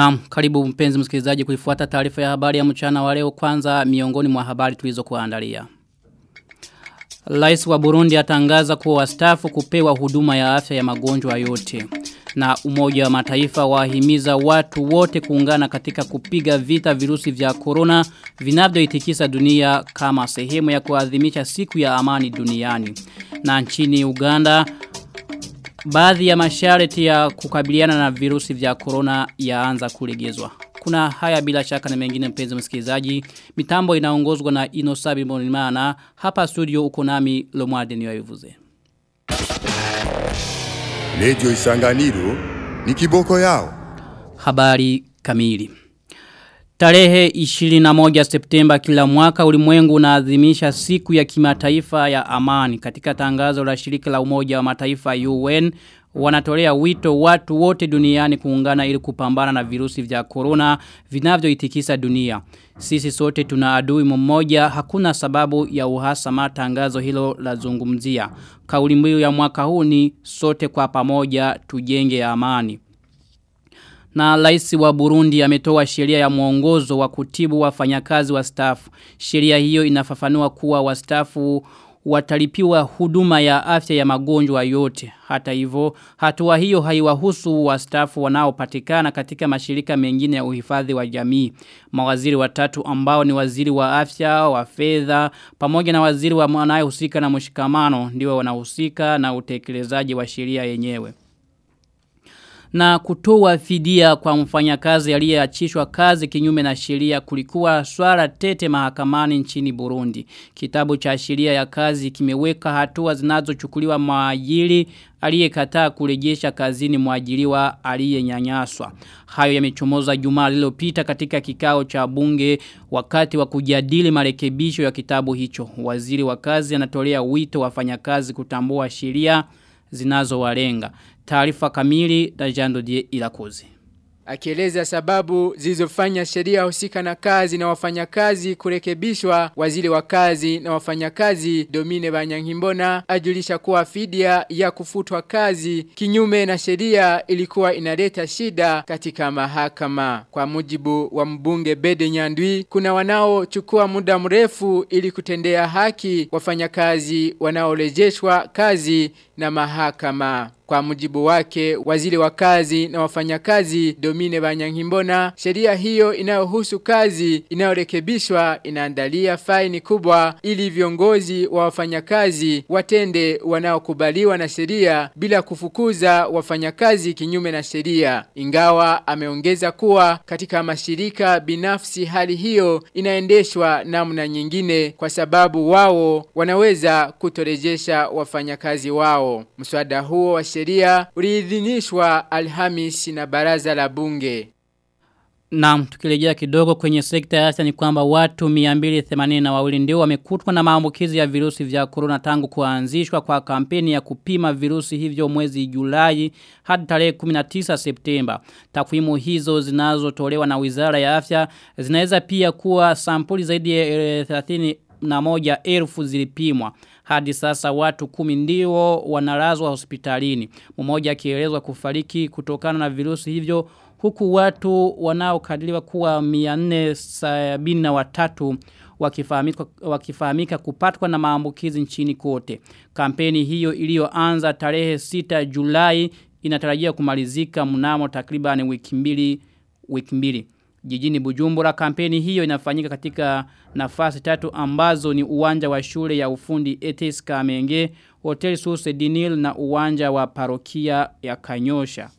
Naam, karibu mpenzi msikilizaji kuifuata taarifa ya habari ya mchana wa leo kwanza miongoni mwa habari tulizokuandalia. Rais wa Burundi atangaza kuwa wastaafu kupewa huduma ya afya ya magonjwa yote. Na umoja wa mataifa wahimiza watu wote kuungana katika kupiga vita virusi vya corona vinavyoitikisa dunia kama sehemu ya kuadhimisha siku ya amani duniani. Na nchini Uganda baadhi ya masharti ya kukabiliana na virusi vya corona yaanza kulegezwa. Kuna haya bila shaka na mengine mpenzi msikilizaji. Mitambo inaongozwa na Inosabi Bonimana. Hapa studio uko nami Lomwarde niwayivuze. Radio Isanganiro ni kiboko yao. Habari kamili. Tarehe 21 Septemba kila mwaka ulimwengu unaadhimisha siku ya kimataifa ya amani. Katika tangazo la shirika la umoja wa mataifa UN, wanatolea wito watu wote duniani kuungana ili kupambana na virusi vya corona vinavyoitikisa dunia. Sisi sote tuna adui mmoja, hakuna sababu ya uhasama tangazo hilo la zungumzia. Kauli mbiu ya mwaka huu ni sote kwa pamoja tujenge amani. Na rais wa Burundi ametoa sheria ya mwongozo wa kutibu wafanyakazi wa staff. Sheria hiyo inafafanua kuwa wastaafu watalipiwa huduma ya afya ya magonjwa yote. Hata hivyo, hatua hiyo haiwahusu wastaafu wanaopatikana katika mashirika mengine ya uhifadhi wa jamii. Mawaziri watatu ambao ni waziri wa afya, wa fedha, pamoja na waziri wa anayehusika na mshikamano ndio wanahusika na utekelezaji wa sheria yenyewe na kutoa fidia kwa mfanyakazi aliyeachishwa kazi kinyume na sheria kulikuwa swala tete mahakamani nchini Burundi. Kitabu cha sheria ya kazi kimeweka hatua zinazochukuliwa maajiri aliyekataa kurejesha kazini mwajiriwa aliyenyanyaswa. Hayo yamechomoza Jumaa lililopita katika kikao cha bunge wakati wa kujadili marekebisho ya kitabu hicho. Waziri wa kazi anatolea wito wafanyakazi kutambua sheria zinazowalenga. Taarifa kamili na Jando Die Ilakozi. Akieleza sababu zilizofanya sheria husika na kazi na wafanyakazi kurekebishwa, waziri wa kazi na wafanyakazi Domine Banyangimbona ajulisha kuwa fidia ya kufutwa kazi kinyume na sheria ilikuwa inaleta shida katika mahakama. Kwa mujibu wa mbunge Bede Nyandwi, kuna wanaochukua muda mrefu ili kutendea haki wafanyakazi wanaolejeshwa kazi na mahakama. Kwa mujibu wake, waziri wa kazi na wafanyakazi Domine banyangimbona sheria hiyo inayohusu kazi inayorekebishwa inaandalia faini kubwa ili viongozi wa wafanyakazi watende wanaokubaliwa na sheria bila kufukuza wafanyakazi kinyume na sheria. Ingawa ameongeza kuwa katika mashirika binafsi hali hiyo inaendeshwa namna nyingine kwa sababu wao wanaweza kutorejesha wafanyakazi wao. Mswada huo wa sheria uliidhinishwa Alhamis na baraza la bunge. Naam, tukirejea kidogo kwenye sekta ya afya ni kwamba watu 280 na wawili ndio wamekutwa na maambukizi ya virusi vya corona tangu kuanzishwa kwa kampeni ya kupima virusi hivyo mwezi Julai hadi tarehe 19 Septemba. Takwimu hizo zinazotolewa na Wizara ya Afya zinaweza pia kuwa sampuli zaidi ya 30 na moja elfu zilipimwa. Hadi sasa watu kumi ndio wanalazwa hospitalini. Mmoja akielezwa kufariki kutokana na virusi hivyo huku watu wanaokadiriwa kuwa 473 wakifahamika, wakifahamika kupatwa na maambukizi nchini kote. Kampeni hiyo iliyoanza tarehe 6 Julai inatarajia kumalizika mnamo takriban wiki mbili wiki mbili. Jijini Bujumbura kampeni hiyo inafanyika katika nafasi tatu ambazo ni uwanja wa shule ya ufundi ETS Kamenge, Hotel Source Dinil na uwanja wa parokia ya Kanyosha.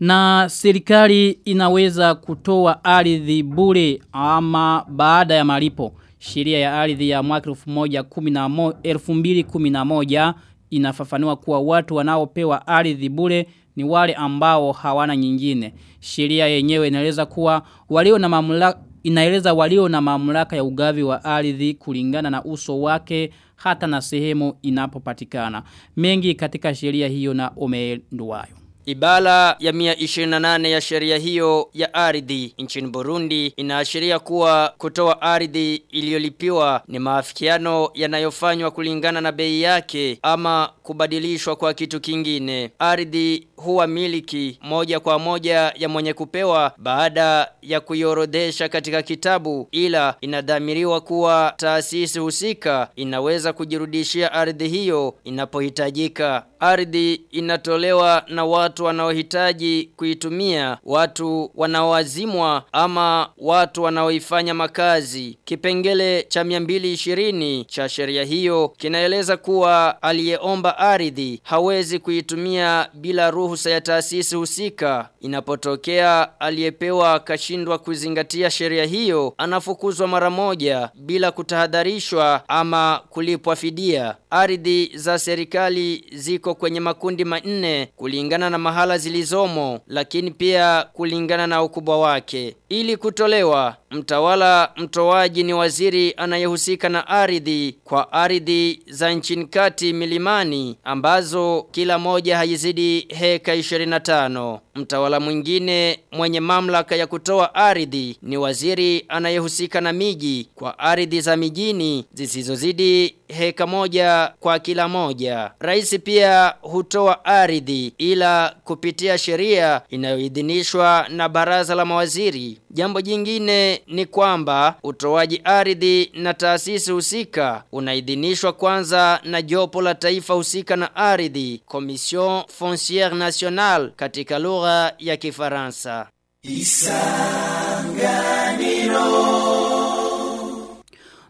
Na serikali inaweza kutoa ardhi bure ama baada ya malipo. Sheria ya ardhi ya mwaka 2011 inafafanua kuwa watu wanaopewa ardhi bure ni wale ambao hawana nyingine. Sheria yenyewe inaeleza kuwa walio na mamlaka inaeleza walio na mamlaka ya ugavi wa ardhi kulingana na uso wake hata na sehemu inapopatikana. Mengi katika sheria hiyo na omenduwayo. Ibala ya 128 ya sheria hiyo ya ardhi nchini Burundi inaashiria kuwa kutoa ardhi iliyolipiwa ni maafikiano yanayofanywa kulingana na bei yake ama kubadilishwa kwa kitu kingine. Ardhi huwa miliki moja kwa moja ya mwenye kupewa baada ya kuiorodhesha katika kitabu ila inadhamiriwa kuwa taasisi husika inaweza kujirudishia ardhi hiyo inapohitajika. Ardhi inatolewa na watu wanaohitaji kuitumia, watu wanaoazimwa ama watu wanaoifanya makazi. Kipengele cha 220 cha sheria hiyo kinaeleza kuwa aliyeomba ardhi hawezi kuitumia bila ruhusa ya taasisi husika. Inapotokea aliyepewa akashindwa kuzingatia sheria hiyo, anafukuzwa mara moja bila kutahadharishwa ama kulipwa fidia. Ardhi za serikali ziko kwenye makundi manne kulingana na mahala zilizomo, lakini pia kulingana na ukubwa wake. Ili kutolewa, mtawala mtoaji ni waziri anayehusika na ardhi kwa ardhi za nchini kati milimani ambazo kila moja haizidi heka 25. Mtawala mwingine mwenye mamlaka ya kutoa ardhi ni waziri anayehusika na miji kwa ardhi za mijini zisizozidi heka moja kwa kila moja. Rais pia hutoa ardhi ila kupitia sheria inayoidhinishwa na baraza la mawaziri. Jambo jingine ni kwamba utoaji ardhi na taasisi husika unaidhinishwa kwanza na jopo la taifa husika na ardhi, Commission Foncière Nationale katika lugha ya Kifaransa.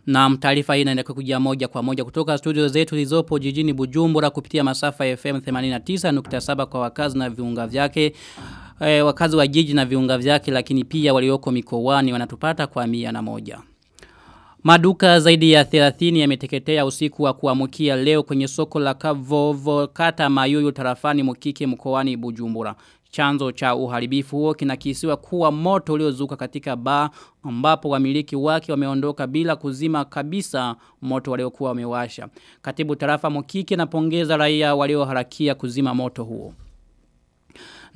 Na taarifa hii inaendelea kujia moja kwa moja kutoka studio zetu zilizopo jijini Bujumbura kupitia masafa ya FM 89.7 kwa wakazi na viunga vyake. E, wakazi wa jiji na viunga vyake lakini pia walioko mikoani wanatupata kwa mia na moja. Maduka zaidi ya 30 yameteketea usiku wa kuamukia leo kwenye soko la Kavovo kata Mayuyu tarafani Mukike mkoani Bujumbura. Chanzo cha uharibifu huo kinakisiwa kuwa moto uliozuka katika baa ambapo wamiliki wake wameondoka bila kuzima kabisa moto waliokuwa wamewasha. Katibu tarafa Mukike napongeza raia walioharakia kuzima moto huo.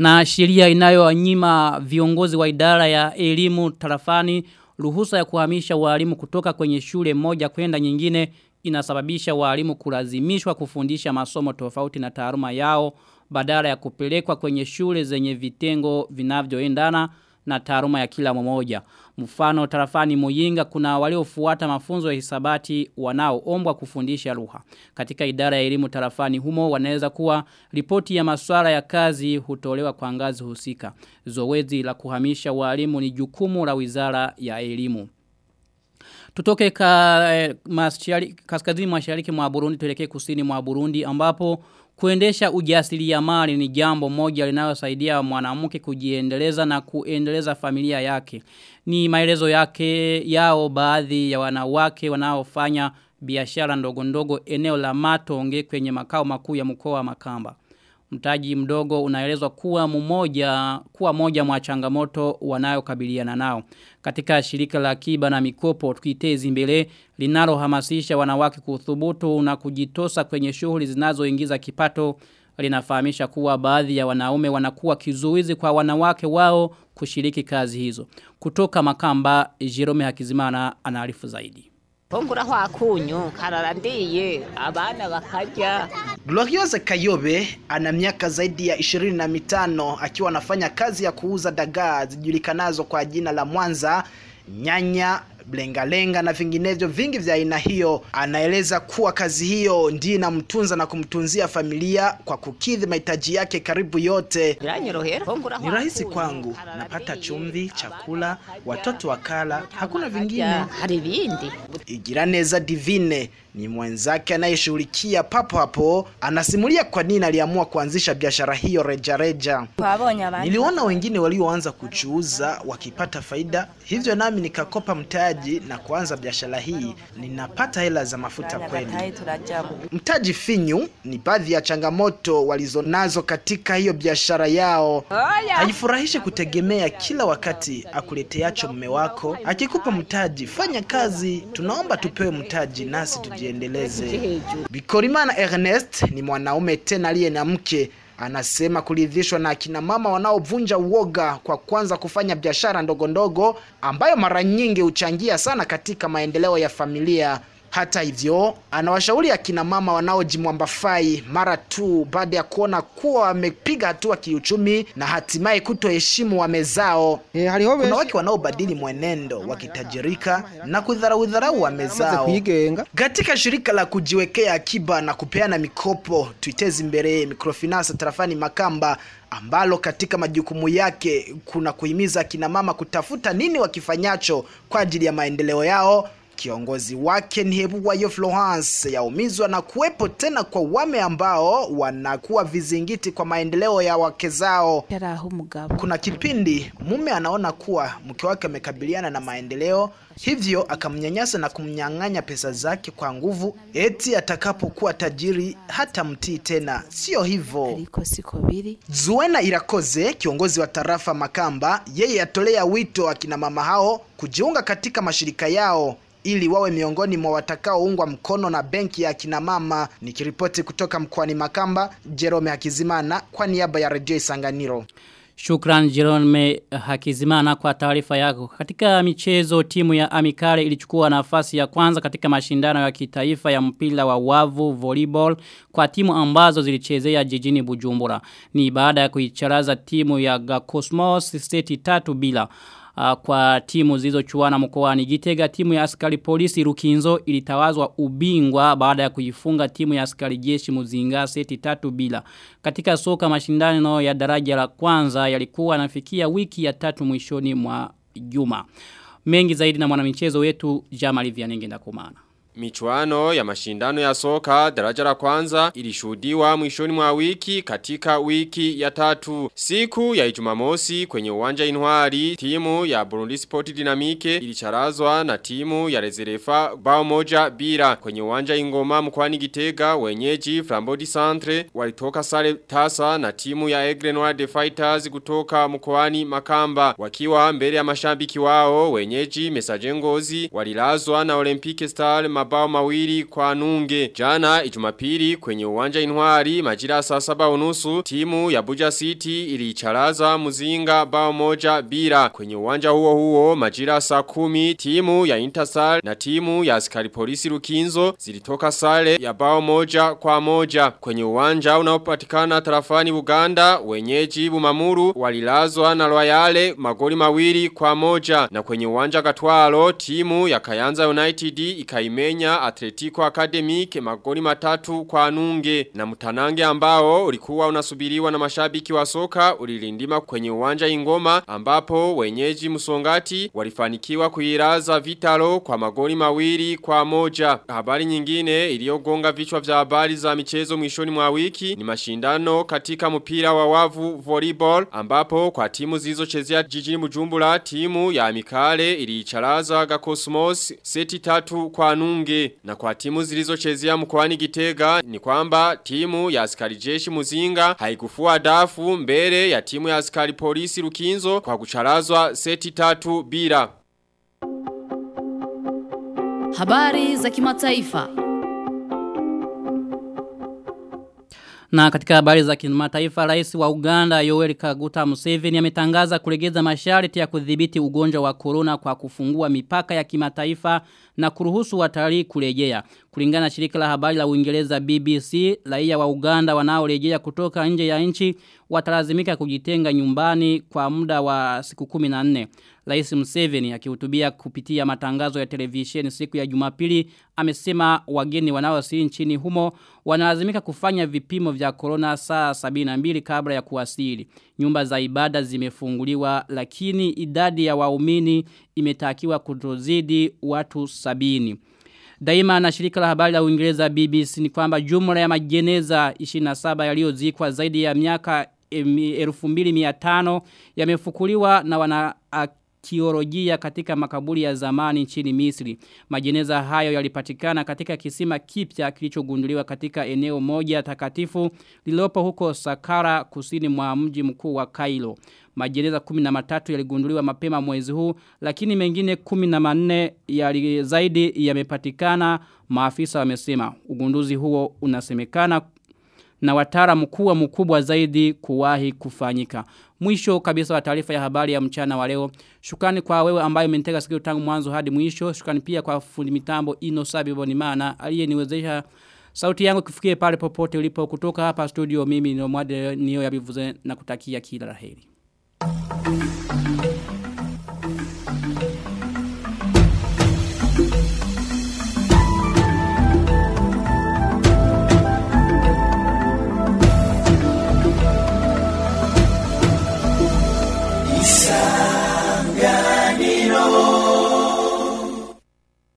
Na sheria inayowanyima viongozi wa idara ya elimu tarafani ruhusa ya kuhamisha walimu kutoka kwenye shule moja kwenda nyingine inasababisha walimu kulazimishwa kufundisha masomo tofauti na taaruma yao badala ya kupelekwa kwenye shule zenye vitengo vinavyoendana na taaruma ya kila mmoja. Mfano tarafani Muyinga kuna waliofuata mafunzo ya hisabati wanaoombwa kufundisha lugha. Katika idara ya elimu tarafani humo wanaweza kuwa ripoti ya masuala ya kazi hutolewa kwa ngazi husika. Zoezi la kuhamisha walimu ni jukumu la Wizara ya Elimu. Tutoke ka, eh, kaskazini mashariki mwa Burundi tuelekee kusini mwa Burundi ambapo kuendesha ujasiriamali ni jambo moja linalosaidia mwanamke kujiendeleza na kuendeleza familia yake. Ni maelezo yake yao baadhi ya wanawake wanaofanya biashara ndogo ndogo eneo la Matonge kwenye makao makuu ya mkoa wa Makamba. Mtaji mdogo unaelezwa kuwa mmoja kuwa moja mwa changamoto wanayokabiliana nao. Katika shirika la kiba na mikopo tukitezi mbele linalohamasisha wanawake kuthubutu na kujitosa kwenye shughuli zinazoingiza kipato linafahamisha kuwa baadhi ya wanaume wanakuwa kizuizi kwa wanawake wao kushiriki kazi hizo. Kutoka Makamba, Jerome Hakizimana anaarifu zaidi. Pongura kwa kunyu kararandiye abana wakaja gloriose Kayobe ana miaka zaidi ya ishirini na mitano akiwa anafanya kazi ya kuuza dagaa zijulikanazo kwa jina la Mwanza, nyanya, blengalenga na vinginevyo vingi vya aina hiyo. Anaeleza kuwa kazi hiyo ndiyo inamtunza na kumtunzia familia kwa kukidhi mahitaji yake karibu yote. Ni rahisi kwangu, napata chumvi, chakula, watoto wakala, hakuna vingine. Igiraneza Divine ni mwenzake anayeshughulikia papo hapo, anasimulia kwa nini aliamua kuanzisha biashara hiyo rejareja. reja. Niliona wengine walioanza kuchuuza wakipata faida, hivyo nami nikakopa mtaji na kuanza biashara hii. Ninapata hela za mafuta kweli. Mtaji finyu ni baadhi ya changamoto walizonazo katika hiyo biashara yao. Haifurahishi kutegemea kila wakati akuleteacho mume wako. Akikupa mtaji, fanya kazi, tunaomba tupewe mtaji nasi tujiendeleze. Bikorimana Ernest ni mwanaume tena aliye na mke anasema kuridhishwa na akina mama wanaovunja uoga kwa kwanza kufanya biashara ndogo ndogo ambayo mara nyingi huchangia sana katika maendeleo ya familia. Hata hivyo, anawashauri akina mama wanaojimwambafai mara tu baada ya kuona kuwa wamepiga hatua kiuchumi na hatimaye kutoheshimu wame zao. Kuna wake wanaobadili mwenendo wakitajirika na kudharau wame zao. Katika shirika la kujiwekea akiba na kupeana mikopo Tuitezi Mbere Microfinance tarafani Makamba ambalo katika majukumu yake kuna kuhimiza akina mama kutafuta nini wakifanyacho kwa ajili ya maendeleo yao. Kiongozi wake ni Hebuwayo Florence yaumizwa na kuwepo tena kwa wame ambao wanakuwa vizingiti kwa maendeleo ya wake zao. Kuna kipindi mume anaona kuwa mke wake amekabiliana na maendeleo, hivyo akamnyanyasa na kumnyang'anya pesa zake kwa nguvu, eti atakapokuwa tajiri hata mtii tena. Sio hivyo. Zuena Irakoze, kiongozi wa tarafa Makamba, yeye atolea wito akina mama hao kujiunga katika mashirika yao ili wawe miongoni mwa watakaoungwa mkono na benki ya akina mama. Nikiripoti kutoka mkoani Makamba, Jerome Hakizimana kwa niaba ya Radio Isanganiro. Shukran Jerome Hakizimana kwa taarifa yako. Katika michezo timu ya Amikare ilichukua nafasi ya kwanza katika mashindano ya kitaifa ya mpira wa wavu volleyball kwa timu ambazo zilichezea jijini Bujumbura. Ni baada ya kuicharaza timu ya Gakosmos state 3 bila. Uh, kwa timu zilizochuana mkoani Gitega timu ya askari polisi Rukinzo ilitawazwa ubingwa baada ya kuifunga timu ya askari jeshi Muzinga seti tatu bila. Katika soka mashindano ya daraja la kwanza yalikuwa nafikia wiki ya tatu mwishoni mwa juma. Mengi zaidi na mwanamichezo wetu Jamali Vianenge ndakumana. Michuano ya mashindano ya soka daraja la kwanza ilishuhudiwa mwishoni mwa wiki katika wiki ya tatu. Siku ya Ijumamosi kwenye uwanja Intwari timu ya Burundi Sport Dynamique ilicharazwa na timu ya Rezerefa bao moja bila kwenye uwanja Ingoma mkoani Gitega wenyeji Flambodi Centre walitoka sare tasa na timu ya Aigle Noir de Fighters kutoka mkoani Makamba wakiwa mbele ya mashabiki wao wenyeji Mesajengozi walilazwa na Olympique Star mabao mawiri kwa nunge. Jana ijumapili kwenye uwanja intwari majira saa saba unusu timu ya Buja City ilicharaza muzinga bao moja bila. Kwenye uwanja huo huo majira saa kumi timu ya Intersal na timu ya askari polisi Rukinzo zilitoka sare ya bao moja kwa moja. Kwenye uwanja unaopatikana tarafani Buganda wenyeji Bumamuru walilazwa na Royale magoli mawiri kwa moja. Na kwenye uwanja Gatwaro timu ya Kayanza United ikaime Kenya Atletico Academic magoli matatu kwa nunge na mtanange ambao ulikuwa unasubiriwa na mashabiki wa soka ulilindima kwenye uwanja ingoma ambapo wenyeji musongati walifanikiwa kuiraza vitalo kwa magoli mawili kwa moja. Habari nyingine iliyogonga vichwa vya habari za michezo mwishoni mwa wiki ni mashindano katika mpira wa wavu volleyball ambapo kwa timu zizo zilizochezea jijini Bujumbura timu ya Amikale iliicharaza Gakosmos seti tatu kwa nunge na kwa timu zilizochezea mkoani Gitega ni kwamba timu ya askari jeshi Muzinga haikufua dafu mbele ya timu ya askari polisi Rukinzo kwa kucharazwa seti tatu bila. Habari za kimataifa. Na katika habari za kimataifa rais wa Uganda Yoweri Kaguta Museveni ametangaza kulegeza masharti ya kudhibiti ugonjwa wa corona kwa kufungua mipaka ya kimataifa na kuruhusu watalii kurejea. Kulingana na shirika la habari la Uingereza BBC, raia wa Uganda wanaorejea kutoka nje ya nchi watalazimika kujitenga nyumbani kwa muda wa siku 14. Rais Museveni akihutubia kupitia matangazo ya televisheni siku ya Jumapili amesema wageni wanaowasili nchini humo wanalazimika kufanya vipimo vya corona saa 72 kabla ya kuwasili. Nyumba za ibada zimefunguliwa lakini idadi ya waumini imetakiwa kutozidi watu sabini. Daima na shirika la habari la Uingereza BBC ni kwamba jumla ya majeneza 27 yaliyozikwa zaidi ya miaka 2500 yamefukuliwa na wana kiolojia katika makaburi ya zamani nchini Misri. Majeneza hayo yalipatikana katika kisima kipya kilichogunduliwa katika eneo moja takatifu lililopo huko Sakara kusini mwa mji mkuu wa Kailo. Majeneza 13 yaligunduliwa mapema mwezi huu lakini mengine 14 yali zaidi yamepatikana maafisa wamesema. Ugunduzi huo unasemekana na wataalamu kuwa mkubwa zaidi kuwahi kufanyika. Mwisho kabisa wa taarifa ya habari ya mchana wa leo. Shukrani kwa wewe ambaye umenitega sikio tangu mwanzo hadi mwisho. Shukrani pia kwa fundi mitambo Ino Sabi Bonimana aliyeniwezesha sauti yangu kufikie pale popote ulipo kutoka hapa studio mimi ni Omwade niyo yabivuze na kutakia kila la heri.